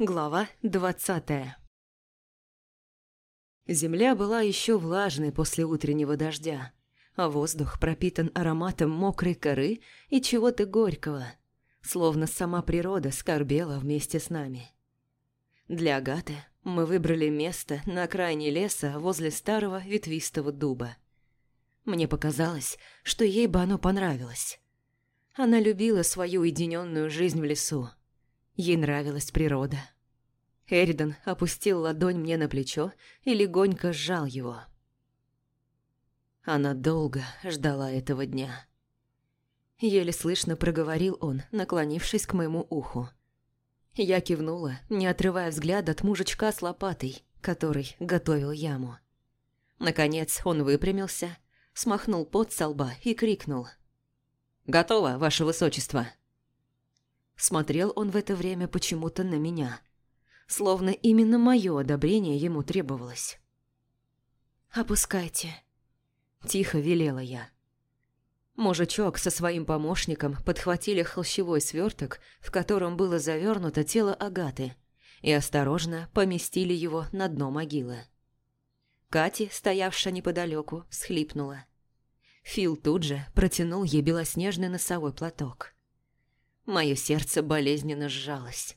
Глава двадцатая Земля была еще влажной после утреннего дождя, а воздух пропитан ароматом мокрой коры и чего-то горького, словно сама природа скорбела вместе с нами. Для Агаты мы выбрали место на окраине леса возле старого ветвистого дуба. Мне показалось, что ей бы оно понравилось. Она любила свою уединенную жизнь в лесу. Ей нравилась природа. Эридан опустил ладонь мне на плечо и легонько сжал его. Она долго ждала этого дня. Еле слышно проговорил он, наклонившись к моему уху. Я кивнула, не отрывая взгляд от мужичка с лопатой, который готовил яму. Наконец он выпрямился, смахнул пот со лба и крикнул. «Готово, ваше высочество!» Смотрел он в это время почему-то на меня, словно именно мое одобрение ему требовалось. «Опускайте», – тихо велела я. Мужичок со своим помощником подхватили холщевой сверток, в котором было завернуто тело Агаты, и осторожно поместили его на дно могилы. Кати, стоявшая неподалеку, схлипнула. Фил тут же протянул ей белоснежный носовой платок. Мое сердце болезненно сжалось.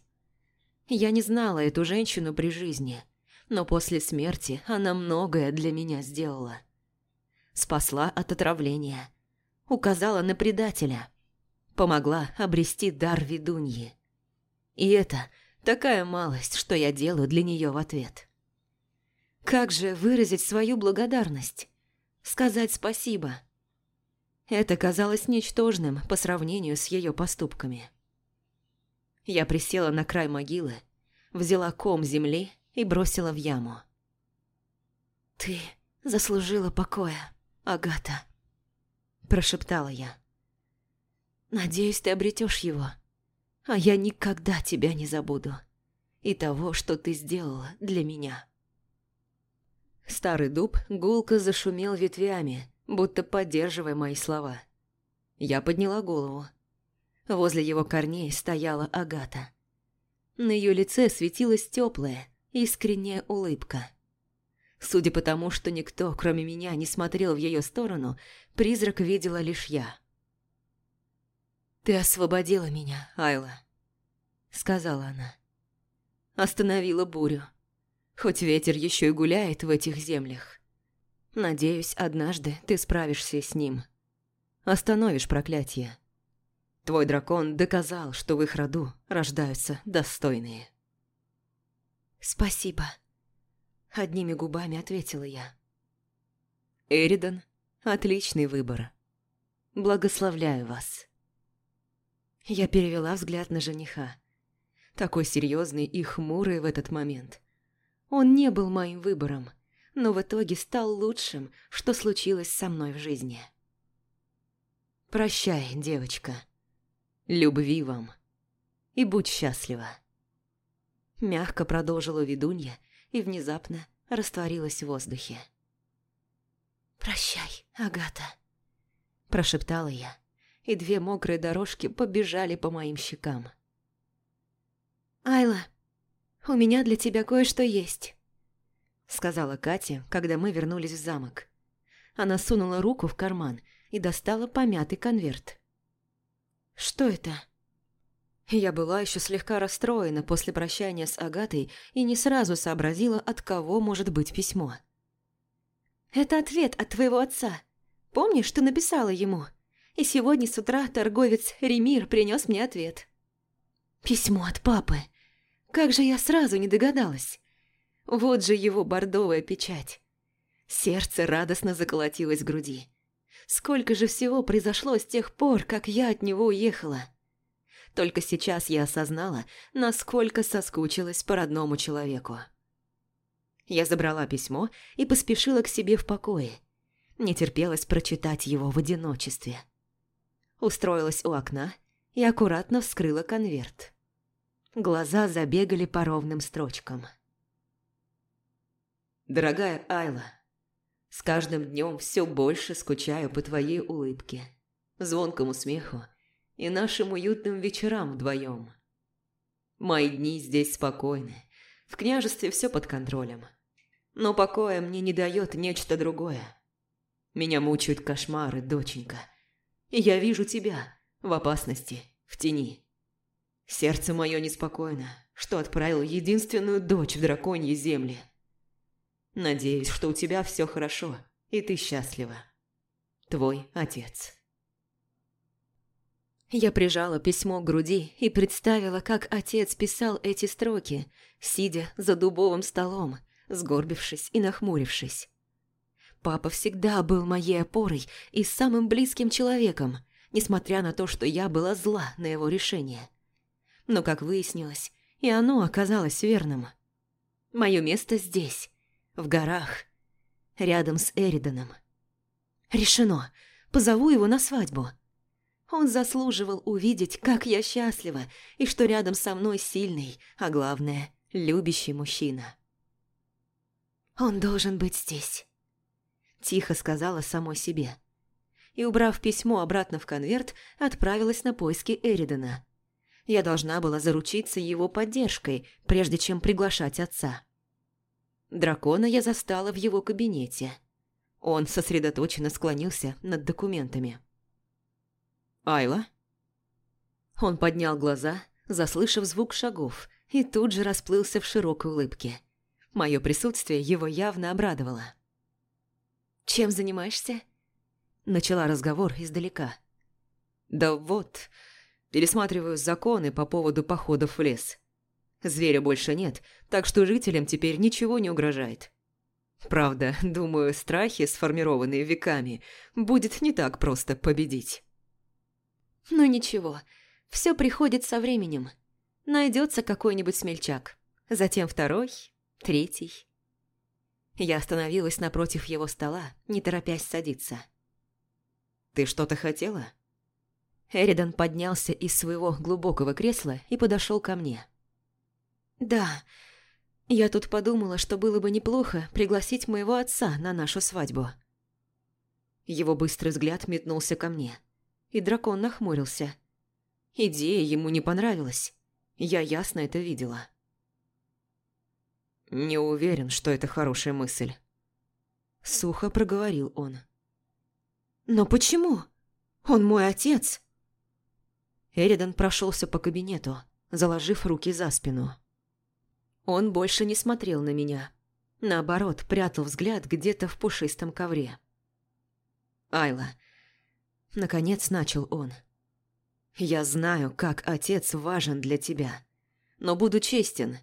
Я не знала эту женщину при жизни, но после смерти она многое для меня сделала. Спасла от отравления – указала на предателя, помогла обрести дар ведуньи. И это такая малость, что я делаю для нее в ответ. Как же выразить свою благодарность? Сказать спасибо? Это казалось ничтожным по сравнению с ее поступками. Я присела на край могилы, взяла ком земли и бросила в яму. «Ты заслужила покоя, Агата», прошептала я. «Надеюсь, ты обретешь его, а я никогда тебя не забуду и того, что ты сделала для меня». Старый дуб гулко зашумел ветвями, будто поддерживая мои слова. Я подняла голову. Возле его корней стояла Агата. На ее лице светилась теплая, искренняя улыбка. Судя по тому, что никто, кроме меня, не смотрел в ее сторону, призрак видела лишь я. «Ты освободила меня, Айла», — сказала она. «Остановила бурю. Хоть ветер еще и гуляет в этих землях. Надеюсь, однажды ты справишься с ним. Остановишь проклятие. Твой дракон доказал, что в их роду рождаются достойные». «Спасибо», Одними губами ответила я. Эридан, отличный выбор. Благословляю вас. Я перевела взгляд на жениха. Такой серьезный и хмурый в этот момент. Он не был моим выбором, но в итоге стал лучшим, что случилось со мной в жизни. Прощай, девочка. Любви вам. И будь счастлива. Мягко продолжила ведунья, и внезапно растворилась в воздухе. «Прощай, Агата», – прошептала я, и две мокрые дорожки побежали по моим щекам. «Айла, у меня для тебя кое-что есть», – сказала Катя, когда мы вернулись в замок. Она сунула руку в карман и достала помятый конверт. «Что это?» Я была еще слегка расстроена после прощания с Агатой и не сразу сообразила, от кого может быть письмо. «Это ответ от твоего отца. Помнишь, ты написала ему? И сегодня с утра торговец Ремир принес мне ответ». «Письмо от папы. Как же я сразу не догадалась. Вот же его бордовая печать». Сердце радостно заколотилось в груди. Сколько же всего произошло с тех пор, как я от него уехала. Только сейчас я осознала, насколько соскучилась по родному человеку. Я забрала письмо и поспешила к себе в покое. Не терпелось прочитать его в одиночестве. Устроилась у окна и аккуратно вскрыла конверт. Глаза забегали по ровным строчкам. «Дорогая Айла, с каждым днем все больше скучаю по твоей улыбке, звонкому смеху и нашим уютным вечерам вдвоем. Мои дни здесь спокойны. В княжестве все под контролем. Но покоя мне не дает нечто другое. Меня мучают кошмары, доченька. И я вижу тебя в опасности, в тени. Сердце мое неспокойно, что отправил единственную дочь в драконьи земли. Надеюсь, что у тебя все хорошо, и ты счастлива. Твой отец. Я прижала письмо к груди и представила, как отец писал эти строки, сидя за дубовым столом, сгорбившись и нахмурившись. Папа всегда был моей опорой и самым близким человеком, несмотря на то, что я была зла на его решение. Но, как выяснилось, и оно оказалось верным. Мое место здесь, в горах, рядом с Эриданом. Решено, позову его на свадьбу. Он заслуживал увидеть, как я счастлива, и что рядом со мной сильный, а главное, любящий мужчина. «Он должен быть здесь», – тихо сказала самой себе. И, убрав письмо обратно в конверт, отправилась на поиски Эридана. Я должна была заручиться его поддержкой, прежде чем приглашать отца. Дракона я застала в его кабинете. Он сосредоточенно склонился над документами. «Айла?» Он поднял глаза, заслышав звук шагов, и тут же расплылся в широкой улыбке. Мое присутствие его явно обрадовало. «Чем занимаешься?» Начала разговор издалека. «Да вот, пересматриваю законы по поводу походов в лес. Зверя больше нет, так что жителям теперь ничего не угрожает. Правда, думаю, страхи, сформированные веками, будет не так просто победить». Ну ничего, все приходит со временем. Найдется какой-нибудь смельчак. Затем второй, третий. Я остановилась напротив его стола, не торопясь садиться. «Ты что-то хотела?» Эридан поднялся из своего глубокого кресла и подошел ко мне. «Да, я тут подумала, что было бы неплохо пригласить моего отца на нашу свадьбу». Его быстрый взгляд метнулся ко мне и дракон нахмурился. Идея ему не понравилась. Я ясно это видела. «Не уверен, что это хорошая мысль», – сухо проговорил он. «Но почему? Он мой отец!» Эридан прошелся по кабинету, заложив руки за спину. Он больше не смотрел на меня. Наоборот, прятал взгляд где-то в пушистом ковре. «Айла, Наконец начал он. «Я знаю, как отец важен для тебя. Но буду честен.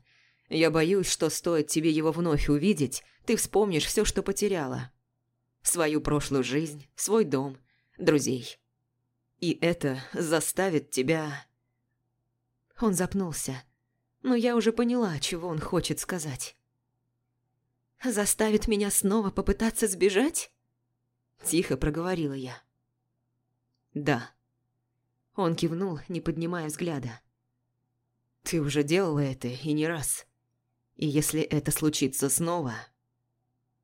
Я боюсь, что стоит тебе его вновь увидеть, ты вспомнишь все, что потеряла. Свою прошлую жизнь, свой дом, друзей. И это заставит тебя...» Он запнулся, но я уже поняла, чего он хочет сказать. «Заставит меня снова попытаться сбежать?» Тихо проговорила я. «Да». Он кивнул, не поднимая взгляда. «Ты уже делала это и не раз. И если это случится снова,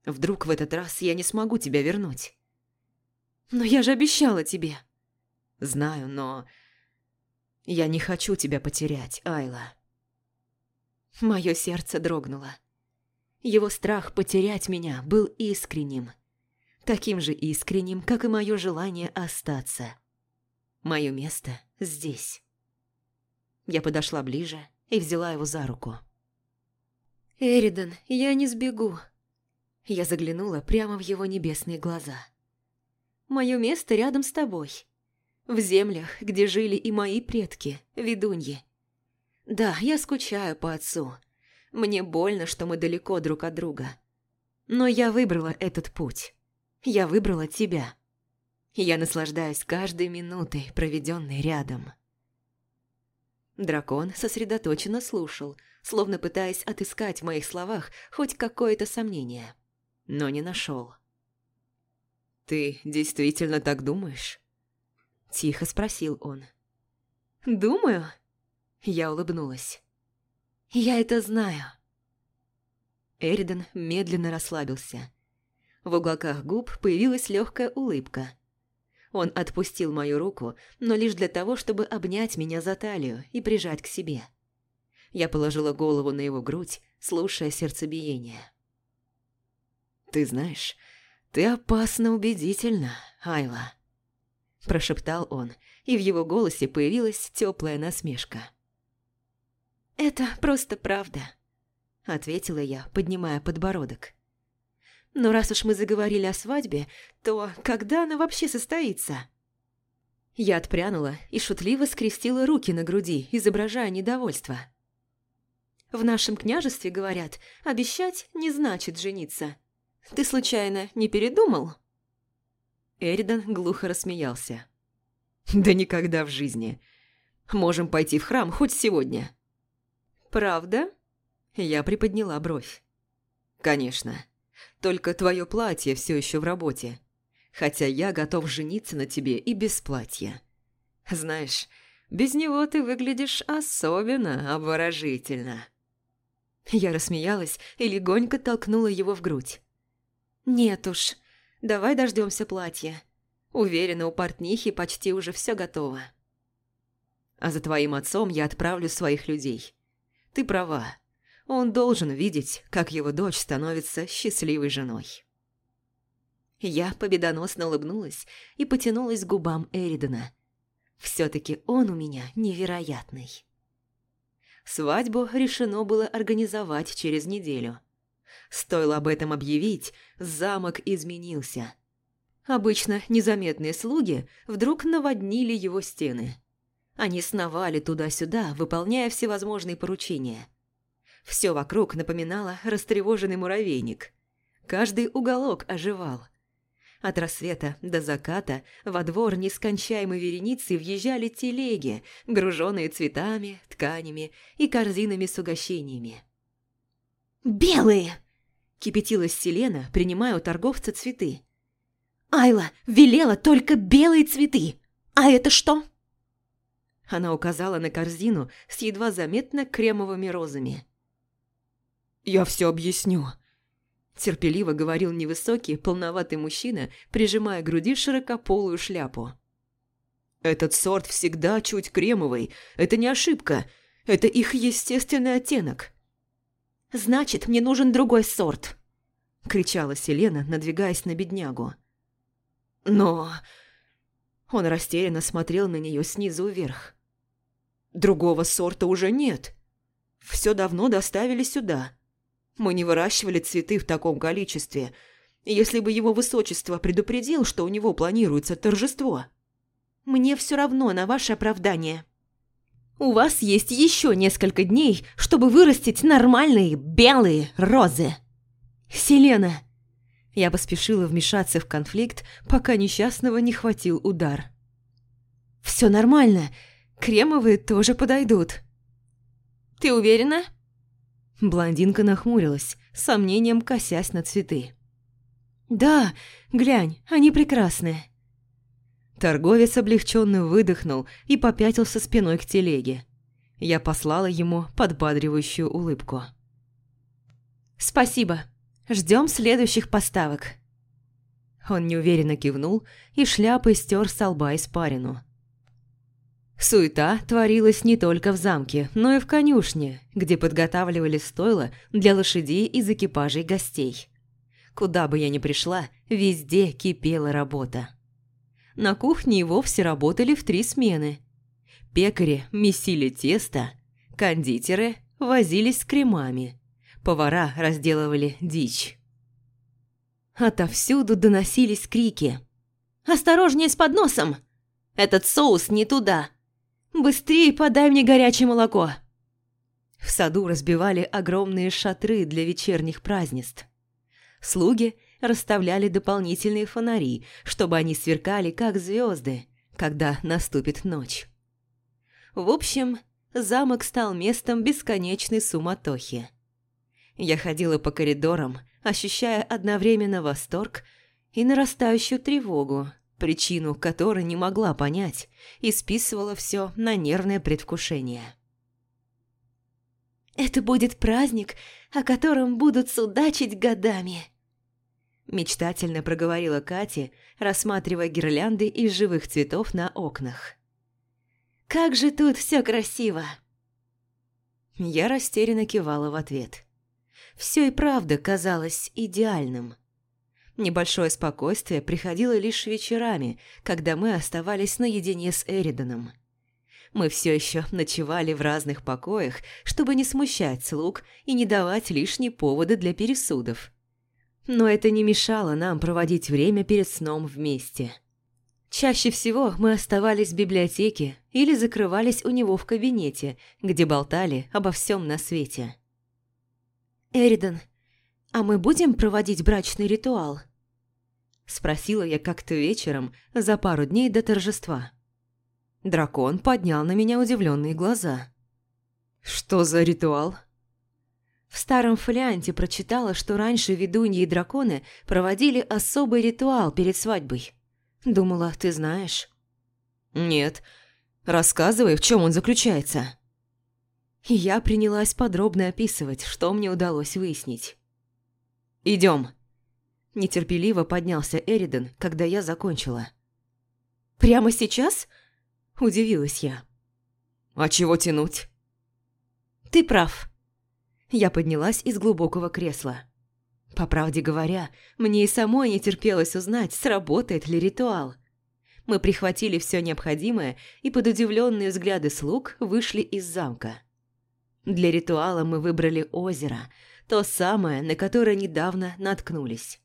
вдруг в этот раз я не смогу тебя вернуть». «Но я же обещала тебе». «Знаю, но...» «Я не хочу тебя потерять, Айла». Мое сердце дрогнуло. Его страх потерять меня был искренним. Таким же искренним, как и мое желание остаться. Мое место здесь. Я подошла ближе и взяла его за руку. «Эридан, я не сбегу». Я заглянула прямо в его небесные глаза. «Мое место рядом с тобой. В землях, где жили и мои предки, ведуньи. Да, я скучаю по отцу. Мне больно, что мы далеко друг от друга. Но я выбрала этот путь. Я выбрала тебя». Я наслаждаюсь каждой минутой, проведенной рядом. Дракон сосредоточенно слушал, словно пытаясь отыскать в моих словах хоть какое-то сомнение, но не нашел. «Ты действительно так думаешь?» Тихо спросил он. «Думаю?» Я улыбнулась. «Я это знаю». Эридан медленно расслабился. В уголках губ появилась легкая улыбка. Он отпустил мою руку, но лишь для того, чтобы обнять меня за талию и прижать к себе. Я положила голову на его грудь, слушая сердцебиение. «Ты знаешь, ты опасно убедительна, Айла», – прошептал он, и в его голосе появилась теплая насмешка. «Это просто правда», – ответила я, поднимая подбородок. «Но раз уж мы заговорили о свадьбе, то когда она вообще состоится?» Я отпрянула и шутливо скрестила руки на груди, изображая недовольство. «В нашем княжестве, говорят, обещать не значит жениться. Ты случайно не передумал?» Эридан глухо рассмеялся. «Да никогда в жизни. Можем пойти в храм хоть сегодня». «Правда?» Я приподняла бровь. «Конечно. Только твое платье все еще в работе. Хотя я готов жениться на тебе и без платья. Знаешь, без него ты выглядишь особенно обворожительно». Я рассмеялась и легонько толкнула его в грудь. «Нет уж, давай дождемся платья. Уверена, у портнихи почти уже все готово». «А за твоим отцом я отправлю своих людей. Ты права. Он должен видеть, как его дочь становится счастливой женой». Я победоносно улыбнулась и потянулась к губам Эридана. Все-таки он у меня невероятный. Свадьбу решено было организовать через неделю – Стоило об этом объявить, замок изменился. Обычно незаметные слуги вдруг наводнили его стены. Они сновали туда-сюда, выполняя всевозможные поручения. Все вокруг напоминало растревоженный муравейник. Каждый уголок оживал. От рассвета до заката во двор нескончаемой вереницы въезжали телеги, груженные цветами, тканями и корзинами с угощениями. «Белые!» Кипятилась Селена, принимая у торговца цветы. «Айла велела только белые цветы! А это что?» Она указала на корзину с едва заметно кремовыми розами. «Я все объясню», – терпеливо говорил невысокий, полноватый мужчина, прижимая к груди широкополую шляпу. «Этот сорт всегда чуть кремовый. Это не ошибка. Это их естественный оттенок. «Значит, мне нужен другой сорт!» – кричала Селена, надвигаясь на беднягу. «Но...» Он растерянно смотрел на нее снизу вверх. «Другого сорта уже нет. Все давно доставили сюда. Мы не выращивали цветы в таком количестве. Если бы его высочество предупредил, что у него планируется торжество...» «Мне все равно на ваше оправдание», у вас есть еще несколько дней, чтобы вырастить нормальные белые розы. Селена. Я поспешила вмешаться в конфликт, пока несчастного не хватил удар. Все нормально. Кремовые тоже подойдут. Ты уверена? Блондинка нахмурилась, с сомнением косясь на цветы. «Да, глянь, они прекрасные. Торговец облегченно выдохнул и попятился спиной к телеге. Я послала ему подбадривающую улыбку. «Спасибо. Ждем следующих поставок». Он неуверенно кивнул и шляпой стер с лба испарину. Суета творилась не только в замке, но и в конюшне, где подготавливали стойла для лошадей из экипажей гостей. Куда бы я ни пришла, везде кипела работа. На кухне и вовсе работали в три смены. Пекари месили тесто, кондитеры возились с кремами, повара разделывали дичь. Отовсюду доносились крики. «Осторожнее с подносом! Этот соус не туда! Быстрее подай мне горячее молоко!» В саду разбивали огромные шатры для вечерних празднеств. Слуги – расставляли дополнительные фонари, чтобы они сверкали, как звезды, когда наступит ночь. В общем, замок стал местом бесконечной суматохи. Я ходила по коридорам, ощущая одновременно восторг и нарастающую тревогу, причину которой не могла понять, и списывала все на нервное предвкушение. «Это будет праздник, о котором будут судачить годами», Мечтательно проговорила Катя, рассматривая гирлянды из живых цветов на окнах. «Как же тут все красиво!» Я растерянно кивала в ответ. Все и правда казалось идеальным. Небольшое спокойствие приходило лишь вечерами, когда мы оставались наедине с Эриданом. Мы все еще ночевали в разных покоях, чтобы не смущать слуг и не давать лишние поводы для пересудов. Но это не мешало нам проводить время перед сном вместе. Чаще всего мы оставались в библиотеке или закрывались у него в кабинете, где болтали обо всем на свете. «Эридан, а мы будем проводить брачный ритуал?» Спросила я как-то вечером за пару дней до торжества. Дракон поднял на меня удивленные глаза. «Что за ритуал?» В старом фолианте прочитала, что раньше ведуньи и драконы проводили особый ритуал перед свадьбой. Думала, ты знаешь. «Нет. Рассказывай, в чем он заключается». Я принялась подробно описывать, что мне удалось выяснить. «Идем». Нетерпеливо поднялся Эриден, когда я закончила. «Прямо сейчас?» – удивилась я. «А чего тянуть?» «Ты прав». Я поднялась из глубокого кресла. По правде говоря, мне и самой не терпелось узнать, сработает ли ритуал. Мы прихватили все необходимое и под удивленные взгляды слуг вышли из замка. Для ритуала мы выбрали озеро, то самое, на которое недавно наткнулись.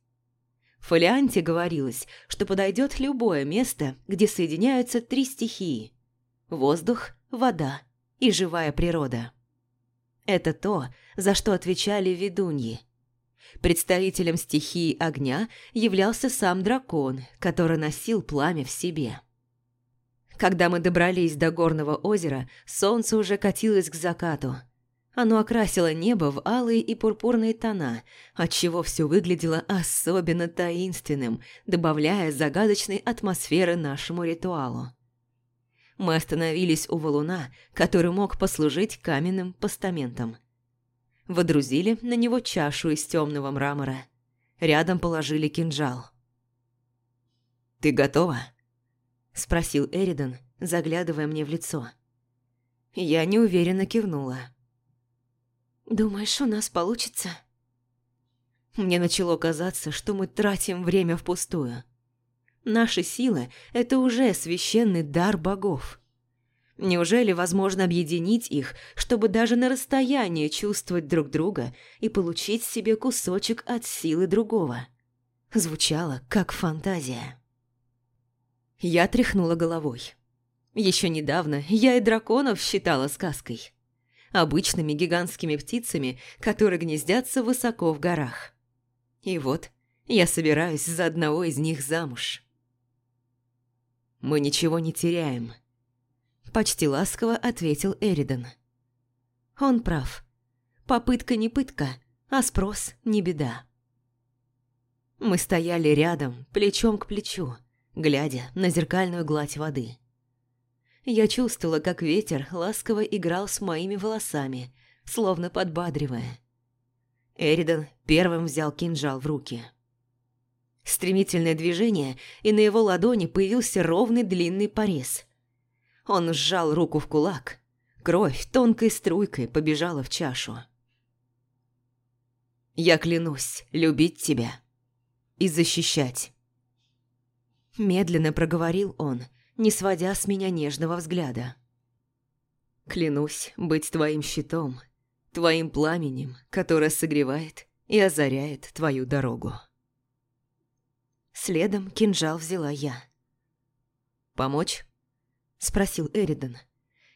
Фолианте говорилось, что подойдет любое место, где соединяются три стихии – воздух, вода и живая природа. Это то, за что отвечали ведуньи. Представителем стихии огня являлся сам дракон, который носил пламя в себе. Когда мы добрались до горного озера, солнце уже катилось к закату – оно окрасило небо в алые и пурпурные тона, отчего все выглядело особенно таинственным, добавляя загадочной атмосферы нашему ритуалу. Мы остановились у валуна, который мог послужить каменным постаментом. Водрузили на него чашу из темного мрамора. Рядом положили кинжал. «Ты готова?» – спросил Эридан, заглядывая мне в лицо. Я неуверенно кивнула. «Думаешь, у нас получится?» Мне начало казаться, что мы тратим время впустую. Наши силы – это уже священный дар богов. Неужели возможно объединить их, чтобы даже на расстоянии чувствовать друг друга и получить себе кусочек от силы другого? Звучало как фантазия. Я тряхнула головой. Еще недавно я и драконов считала сказкой обычными гигантскими птицами, которые гнездятся высоко в горах. И вот я собираюсь за одного из них замуж. «Мы ничего не теряем», – почти ласково ответил Эридан. Он прав. Попытка не пытка, а спрос не беда. Мы стояли рядом, плечом к плечу, глядя на зеркальную гладь воды. Я чувствовала, как ветер ласково играл с моими волосами, словно подбадривая. Эридан первым взял кинжал в руки. Стремительное движение, и на его ладони появился ровный длинный порез. Он сжал руку в кулак. Кровь тонкой струйкой побежала в чашу. «Я клянусь любить тебя и защищать». Медленно проговорил он, не сводя с меня нежного взгляда. «Клянусь быть твоим щитом, твоим пламенем, которое согревает и озаряет твою дорогу». Следом кинжал взяла я. «Помочь?» – спросил Эридан.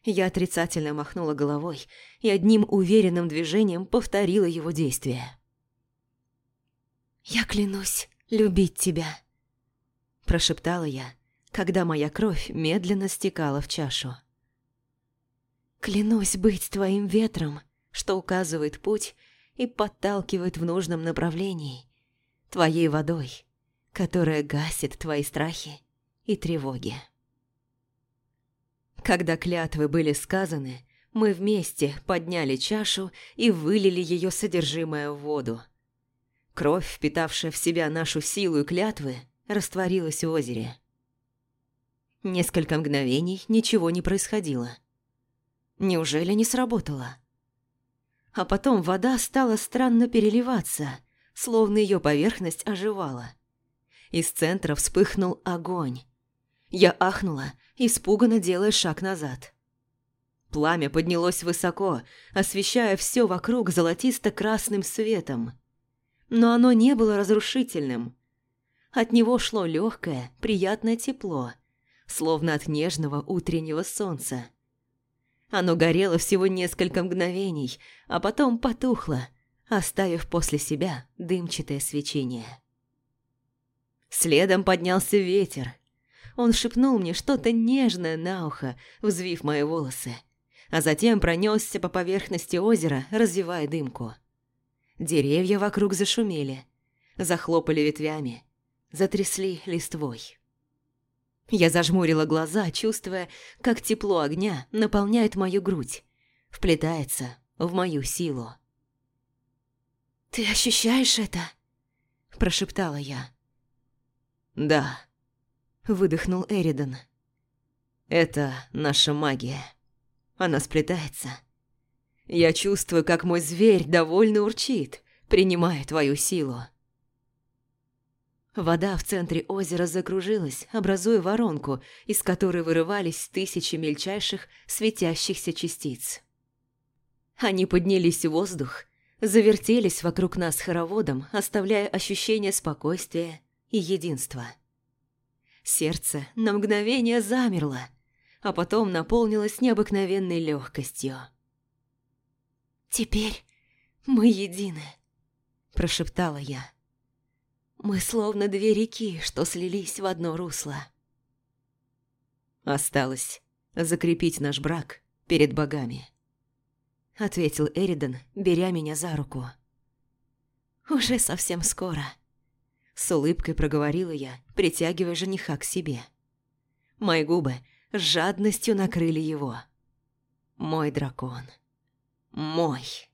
Я отрицательно махнула головой и одним уверенным движением повторила его действие. «Я клянусь любить тебя», – прошептала я, когда моя кровь медленно стекала в чашу. «Клянусь быть твоим ветром, что указывает путь и подталкивает в нужном направлении, твоей водой, которая гасит твои страхи и тревоги». Когда клятвы были сказаны, мы вместе подняли чашу и вылили ее содержимое в воду. Кровь, впитавшая в себя нашу силу и клятвы, растворилась в озере. Несколько мгновений ничего не происходило. Неужели не сработало? А потом вода стала странно переливаться, словно ее поверхность оживала. Из центра вспыхнул огонь. Я ахнула, испуганно делая шаг назад. Пламя поднялось высоко, освещая все вокруг золотисто-красным светом. Но оно не было разрушительным. От него шло легкое, приятное тепло, словно от нежного утреннего солнца. Оно горело всего несколько мгновений, а потом потухло, оставив после себя дымчатое свечение. Следом поднялся ветер. Он шепнул мне что-то нежное на ухо, взвив мои волосы а затем пронесся по поверхности озера, развивая дымку. Деревья вокруг зашумели, захлопали ветвями, затрясли листвой. Я зажмурила глаза, чувствуя, как тепло огня наполняет мою грудь, вплетается в мою силу. «Ты ощущаешь это?» – прошептала я. «Да», – выдохнул Эридан. «Это наша магия». Она сплетается. Я чувствую, как мой зверь довольно урчит, принимая твою силу. Вода в центре озера закружилась, образуя воронку, из которой вырывались тысячи мельчайших светящихся частиц. Они поднялись в воздух, завертелись вокруг нас хороводом, оставляя ощущение спокойствия и единства. Сердце на мгновение замерло, а потом наполнилась необыкновенной легкостью. «Теперь мы едины», – прошептала я. «Мы словно две реки, что слились в одно русло». «Осталось закрепить наш брак перед богами», – ответил Эридан, беря меня за руку. «Уже совсем скоро», – с улыбкой проговорила я, притягивая жениха к себе. Мои губы – с жадностью накрыли его. Мой дракон. Мой.